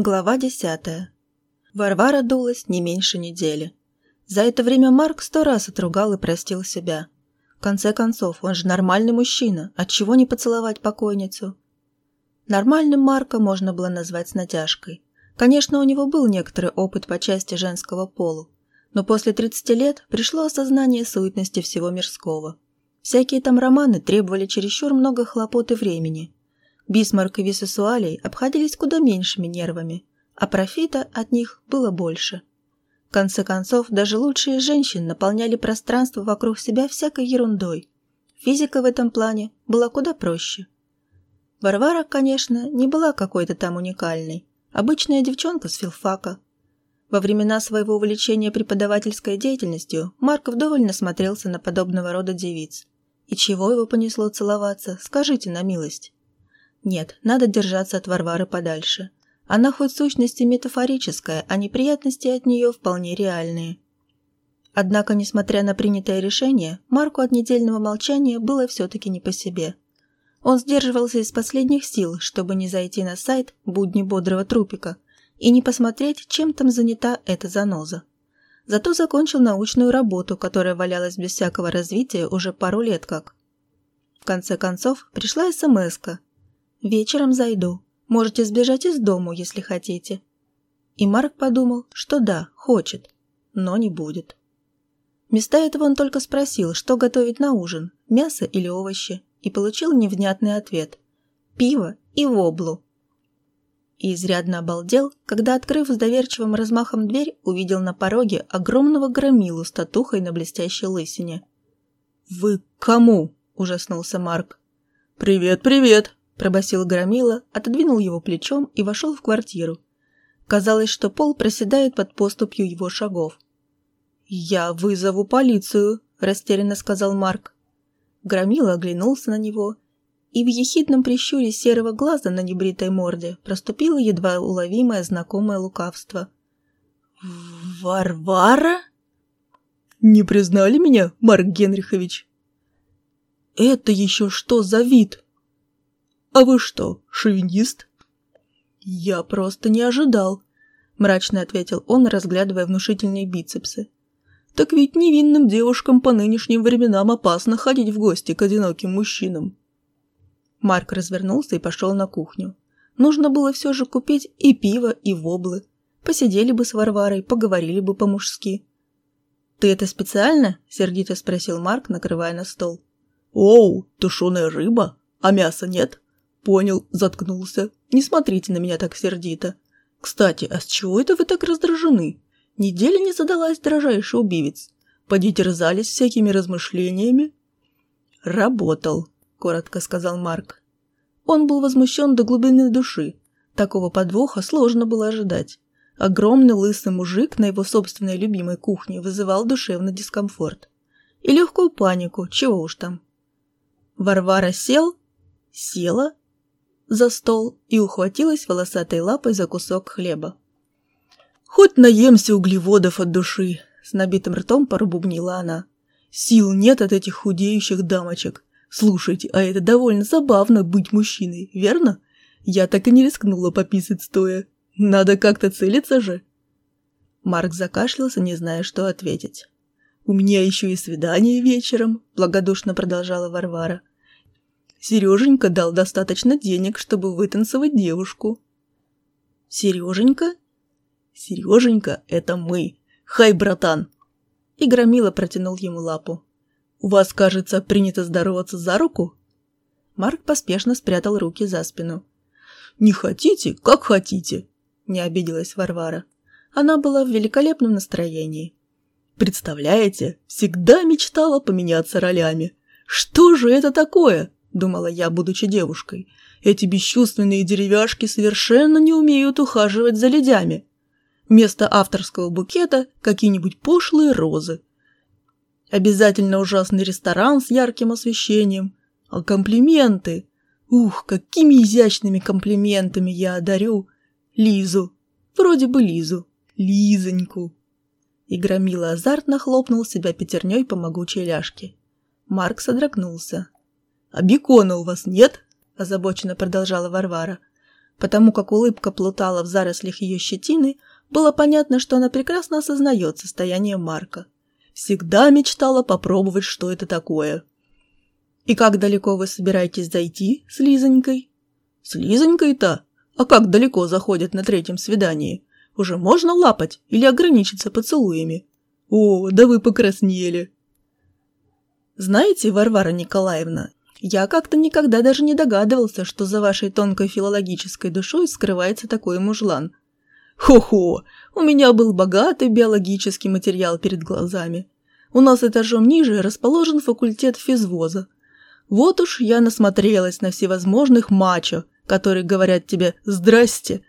Глава десятая. Варвара дулась не меньше недели. За это время Марк сто раз отругал и простил себя. В конце концов, он же нормальный мужчина, отчего не поцеловать покойницу? Нормальным Марка можно было назвать с натяжкой. Конечно, у него был некоторый опыт по части женского полу, но после 30 лет пришло осознание суетности всего мирского. Всякие там романы требовали чересчур много хлопот и времени. Бисмарк и Висесуалей обходились куда меньшими нервами, а профита от них было больше. В конце концов, даже лучшие женщины наполняли пространство вокруг себя всякой ерундой. Физика в этом плане была куда проще. Варвара, конечно, не была какой-то там уникальной. Обычная девчонка с филфака. Во времена своего увлечения преподавательской деятельностью Марк вдоволь насмотрелся на подобного рода девиц. И чего его понесло целоваться, скажите на милость. Нет, надо держаться от Варвары подальше. Она хоть сущности метафорическая, а неприятности от нее вполне реальные. Однако, несмотря на принятое решение, Марку от недельного молчания было все-таки не по себе. Он сдерживался из последних сил, чтобы не зайти на сайт «Будни бодрого трупика» и не посмотреть, чем там занята эта заноза. Зато закончил научную работу, которая валялась без всякого развития уже пару лет как. В конце концов, пришла смс -ка. «Вечером зайду. Можете сбежать из дому, если хотите». И Марк подумал, что да, хочет, но не будет. Вместо этого он только спросил, что готовить на ужин, мясо или овощи, и получил невнятный ответ – пиво и воблу. И изрядно обалдел, когда, открыв с доверчивым размахом дверь, увидел на пороге огромного громилу с татухой на блестящей лысине. «Вы кому?» – ужаснулся Марк. «Привет, привет!» Пробасил Громила, отодвинул его плечом и вошел в квартиру. Казалось, что пол проседает под поступью его шагов. «Я вызову полицию», – растерянно сказал Марк. Громила оглянулся на него, и в ехидном прищуре серого глаза на небритой морде проступило едва уловимое знакомое лукавство. «Варвара?» «Не признали меня, Марк Генрихович?» «Это еще что за вид?» «А вы что, шовинист?» «Я просто не ожидал», – мрачно ответил он, разглядывая внушительные бицепсы. «Так ведь невинным девушкам по нынешним временам опасно ходить в гости к одиноким мужчинам». Марк развернулся и пошел на кухню. Нужно было все же купить и пиво, и воблы. Посидели бы с Варварой, поговорили бы по-мужски. «Ты это специально?» – сердито спросил Марк, накрывая на стол. «Оу, тушеная рыба? А мяса нет?» Понял, заткнулся. Не смотрите на меня так сердито. Кстати, а с чего это вы так раздражены? Неделя не задалась, дрожайший убивец. Поди терзались всякими размышлениями. Работал, коротко сказал Марк. Он был возмущен до глубины души. Такого подвоха сложно было ожидать. Огромный лысый мужик на его собственной любимой кухне вызывал душевный дискомфорт. И легкую панику, чего уж там. Варвара сел, села за стол и ухватилась волосатой лапой за кусок хлеба. «Хоть наемся углеводов от души!» — с набитым ртом пробубнила она. «Сил нет от этих худеющих дамочек. Слушайте, а это довольно забавно быть мужчиной, верно? Я так и не рискнула пописать стоя. Надо как-то целиться же!» Марк закашлялся, не зная, что ответить. «У меня еще и свидание вечером», — благодушно продолжала Варвара. Сереженька дал достаточно денег, чтобы вытанцевать девушку. Сереженька? Сереженька — это мы. Хай, братан! И Громила протянул ему лапу. У вас, кажется, принято здороваться за руку? Марк поспешно спрятал руки за спину. «Не хотите, как хотите», — не обиделась Варвара. Она была в великолепном настроении. «Представляете, всегда мечтала поменяться ролями. Что же это такое? – думала я, будучи девушкой. «Эти бесчувственные деревяшки совершенно не умеют ухаживать за ледями. Вместо авторского букета какие-нибудь пошлые розы. Обязательно ужасный ресторан с ярким освещением. А комплименты? Ух, какими изящными комплиментами я одарю Лизу. Вроде бы Лизу. Лизоньку». И громила азартно хлопнул себя пятерней по могучей ляжке. Марк содрогнулся. «А бекона у вас нет?» – озабоченно продолжала Варвара. Потому как улыбка плутала в зарослях ее щетины, было понятно, что она прекрасно осознает состояние Марка. Всегда мечтала попробовать, что это такое. «И как далеко вы собираетесь зайти с Лизонькой?» «С Лизонькой-то? А как далеко заходят на третьем свидании? Уже можно лапать или ограничиться поцелуями?» «О, да вы покраснели!» «Знаете, Варвара Николаевна, я как-то никогда даже не догадывался, что за вашей тонкой филологической душой скрывается такой мужлан. Хо-хо, у меня был богатый биологический материал перед глазами. У нас этажом ниже расположен факультет физвоза. Вот уж я насмотрелась на всевозможных мачо, которые говорят тебе «здрасте»,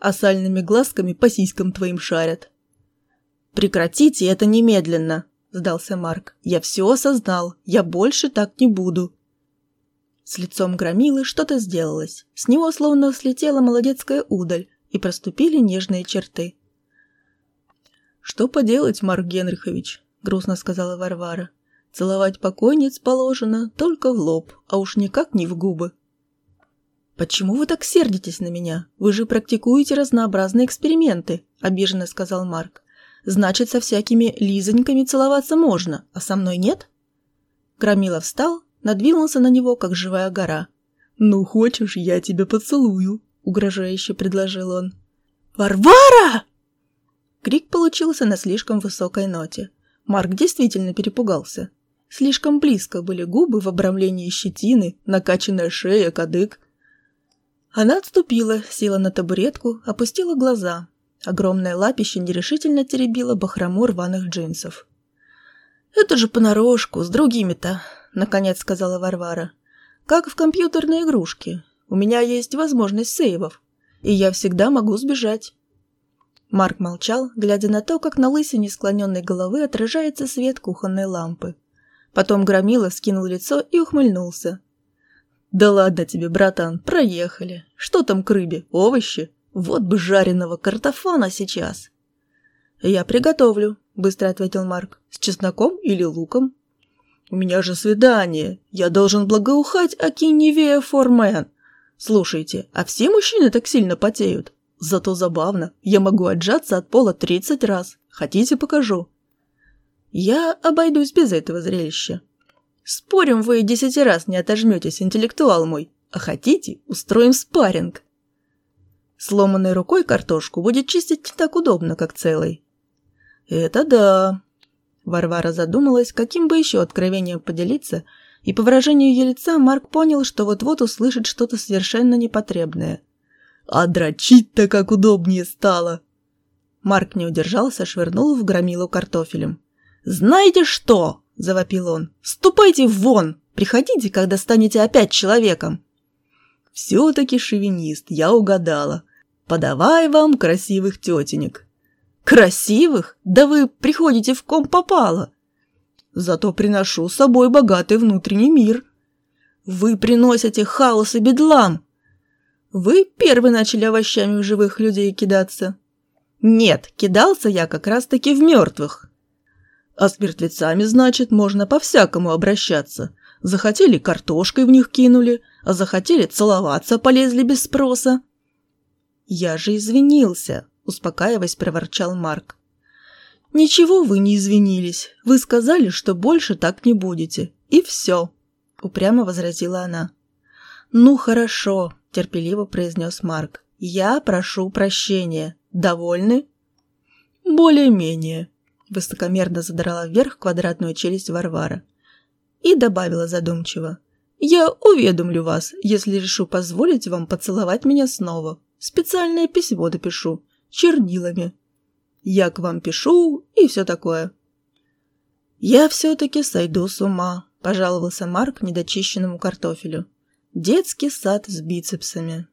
а сальными глазками по сиськам твоим шарят. «Прекратите это немедленно», – сдался Марк. «Я все осознал. Я больше так не буду». С лицом громилы что-то сделалось. С него словно слетела молодецкая удаль, и проступили нежные черты. «Что поделать, Марк Генрихович?» – грустно сказала Варвара. «Целовать покойниц положено только в лоб, а уж никак не в губы». «Почему вы так сердитесь на меня? Вы же практикуете разнообразные эксперименты», – обиженно сказал Марк. «Значит, со всякими лизоньками целоваться можно, а со мной нет?» Громила встал надвинулся на него, как живая гора. «Ну, хочешь, я тебя поцелую», — угрожающе предложил он. «Варвара!» Крик получился на слишком высокой ноте. Марк действительно перепугался. Слишком близко были губы в обрамлении щетины, накачанная шея, кадык. Она отступила, села на табуретку, опустила глаза. Огромное лапище нерешительно теребило бахрому рваных джинсов. «Это же понарошку, с другими-то», — наконец сказала Варвара. «Как в компьютерной игрушке. У меня есть возможность сейвов, и я всегда могу сбежать». Марк молчал, глядя на то, как на лысине склоненной головы отражается свет кухонной лампы. Потом Громила скинул лицо и ухмыльнулся. «Да ладно тебе, братан, проехали. Что там к рыбе? Овощи? Вот бы жареного картофана сейчас!» «Я приготовлю», — быстро ответил Марк. «С чесноком или луком?» У меня же свидание. Я должен благоухать Акиневея Формен. Слушайте, а все мужчины так сильно потеют? Зато забавно. Я могу отжаться от пола 30 раз. Хотите, покажу? Я обойдусь без этого зрелища. Спорим, вы десяти раз не отожметесь, интеллектуал мой. А хотите, устроим спарринг. Сломанной рукой картошку будет чистить не так удобно, как целой. Это да. Варвара задумалась, каким бы еще откровением поделиться, и по выражению ее лица Марк понял, что вот-вот услышит что-то совершенно непотребное. «А дрочить-то как удобнее стало!» Марк не удержался, швырнул в громилу картофелем. «Знаете что?» – завопил он. «Ступайте вон! Приходите, когда станете опять человеком!» «Все-таки шовинист, я угадала. Подавай вам красивых тетенек!» Красивых? Да вы приходите в ком попало. Зато приношу с собой богатый внутренний мир. Вы приносите хаос и бедлам. Вы первый начали овощами в живых людей кидаться. Нет, кидался я как раз-таки в мертвых. А с мертвецами, значит, можно по-всякому обращаться. Захотели картошкой в них кинули, а захотели целоваться полезли без спроса. Я же извинился, успокаиваясь, проворчал Марк. «Ничего вы не извинились. Вы сказали, что больше так не будете. И все», — упрямо возразила она. «Ну хорошо», — терпеливо произнес Марк. «Я прошу прощения. Довольны?» «Более-менее», — высокомерно задрала вверх квадратную челюсть Варвара. И добавила задумчиво. «Я уведомлю вас, если решу позволить вам поцеловать меня снова. Специальное письмо допишу чернилами. Я к вам пишу и все такое. Я все-таки сойду с ума, пожаловался Марк недочищенному картофелю. Детский сад с бицепсами.